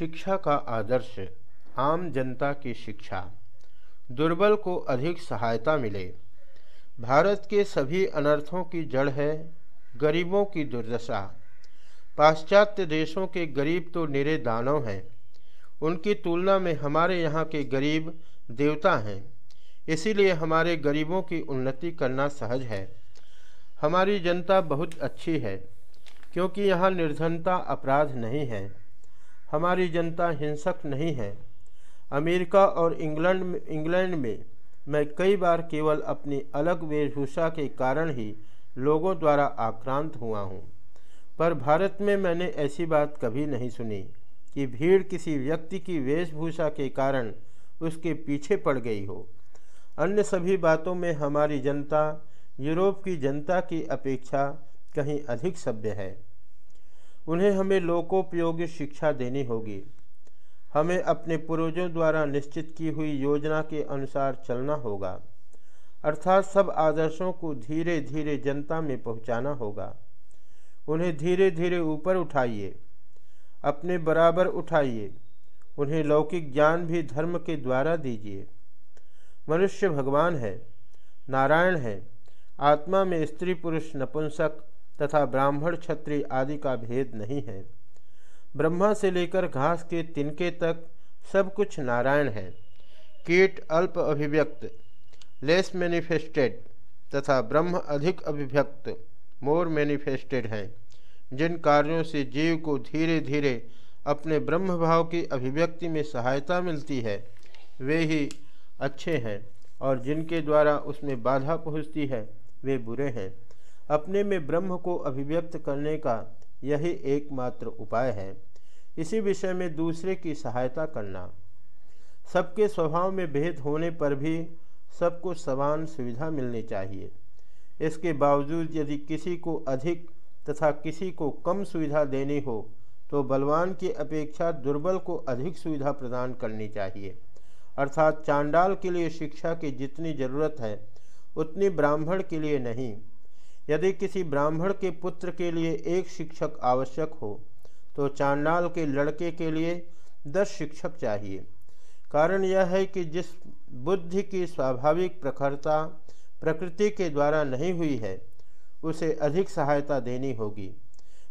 शिक्षा का आदर्श, आम जनता की शिक्षा, दुर्बल को अधिक सहायता मिले। भारत के सभी अनर्थों की जड़ है, गरीबों की दुर्दशा। पाश्चात्य देशों के गरीब तो निरे दानव हैं। उनकी तुलना में हमारे यहाँ के गरीब देवता हैं। इसीलिए हमारे गरीबों की उन्नति करना सहज है। हमारी जनता बहुत अच्छी है, क्योंकि यहाँ निर्धनता अपराध नहीं है। हमारी जनता हिंसक नहीं है। अमेरिका और इंग्लैंड में इंग्लैंड में मैं कई बार केवल अपनी अलग वेशभूषा के कारण ही लोगों द्वारा आक्रांत हुआ हूँ। पर भारत में मैंने ऐसी बात कभी नहीं सुनी कि भीड़ किसी व्यक्ति की वेशभूषा के कारण उसके पीछे पड़ गई हो। अन्य सभी बातों में हमारी जनता, यूरोप की जनता की अपेक्षा कहीं अधिक सभ्य है। उन्हें हमें लोकोपयोगी शिक्षा देनी होगी। हमें अपने पूर्वजों द्वारा निश्चित की हुई योजना के अनुसार चलना होगा। अर्थात सब आदर्शों को धीरे धीरे जनता में पहुंचाना होगा। उन्हें धीरे धीरे ऊपर उठाइए। अपने बराबर उठाइए। उन्हें लौकिक ज्ञान भी धर्म के द्वारा दीजिए। मनुष्य भगवान है, नारायण है, आत्मा में स्त्री पुरुष नपुंसक तथा ब्राह्मण क्षत्रिय आदि का भेद नहीं है। ब्रह्मा से लेकर घास के तिनके तक सब कुछ नारायण है। कीट अल्प अभिव्यक्त, लेस मैनिफेस्टेड तथा ब्रह्म अधिक अभिव्यक्त, मोर मैनिफेस्टेड हैं। जिन कार्यों से जीव को धीरे धीरे अपने ब्रह्म भाव की अभिव्यक्ति में सहायता मिलती है, वे ही अच्छे हैं और जिनके द्वारा उसमें बाधा पहुँचती है, वे बुरे हैं। अपने में ब्रह्म को अभिव्यक्त करने का यही एकमात्र उपाय है। इसी विषय में दूसरे की सहायता करना। सबके स्वभाव में भेद होने पर भी सबको समान सुविधा मिलनी चाहिए। इसके बावजूद यदि किसी को अधिक तथा किसी को कम सुविधा देनी हो तो बलवान की अपेक्षा दुर्बल को अधिक सुविधा प्रदान करनी चाहिए। अर्थात चांडाल के लिए शिक्षा की जितनी ज़रूरत है, उतनी ब्राह्मण के लिए नहीं। यदि किसी ब्राह्मण के पुत्र के लिए एक शिक्षक आवश्यक हो तो चांडाल के लड़के के लिए दस शिक्षक चाहिए। कारण यह है कि जिस बुद्धि की स्वाभाविक प्रखरता प्रकृति के द्वारा नहीं हुई है, उसे अधिक सहायता देनी होगी।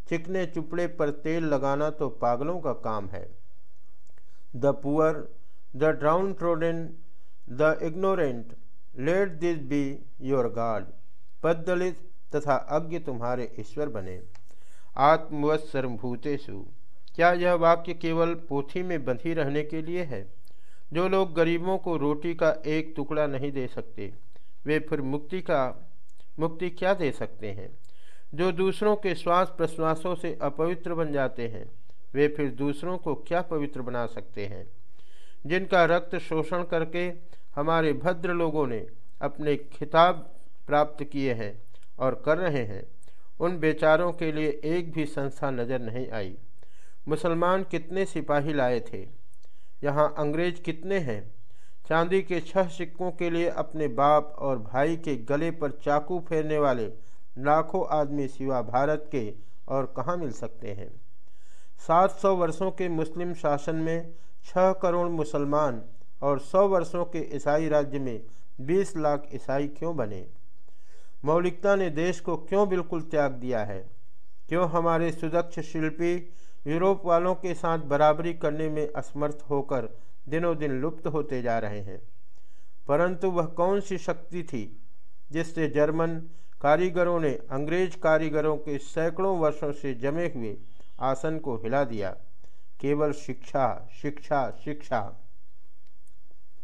चिकने चुपड़े पर तेल लगाना तो पागलों का काम है। The poor, the downtrodden the ignorant, let this be your god. पदलित तथा अज्ञ तुम्हारे ईश्वर बने। आत्मवत सर्वभूतेषु क्या यह वाक्य केवल पोथी में बंधी रहने के लिए है? जो लोग गरीबों को रोटी का एक टुकड़ा नहीं दे सकते, वे फिर मुक्ति का, मुक्ति क्या दे सकते हैं? जो दूसरों के श्वास प्रश्वासों से अपवित्र बन जाते हैं, वे फिर दूसरों को क्या पवित्र बना सकते हैं? जिनका रक्त शोषण करके हमारे भद्र लोगों ने अपने खिताब प्राप्त किए हैं और कर रहे हैं। उन बेचारों के लिए एक भी संस्था नज़र नहीं आई। मुसलमान कितने सिपाही लाए थे? यहाँ अंग्रेज़ कितने हैं? चांदी के छह सिक्कों के लिए अपने बाप और भाई के गले पर चाकू फेरने वाले लाखों आदमी सिवा भारत के और कहाँ मिल सकते हैं? सात सौ वर्षों के मुस्लिम शासन में छह करोड़ मुसलमान और सौ वर्षों के ईसाई राज्य में बीस लाख ईसाई क्यों बने? मौलिकता ने देश को क्यों बिल्कुल त्याग दिया है? क्यों हमारे सुदक्ष शिल्पी यूरोप वालों के साथ बराबरी करने में असमर्थ होकर दिनों दिन लुप्त होते जा रहे हैं? परंतु वह कौन सी शक्ति थी जिससे जर्मन कारीगरों ने अंग्रेज़ कारीगरों के सैकड़ों वर्षों से जमे हुए आसन को हिला दिया? केवल शिक्षा शिक्षा शिक्षा।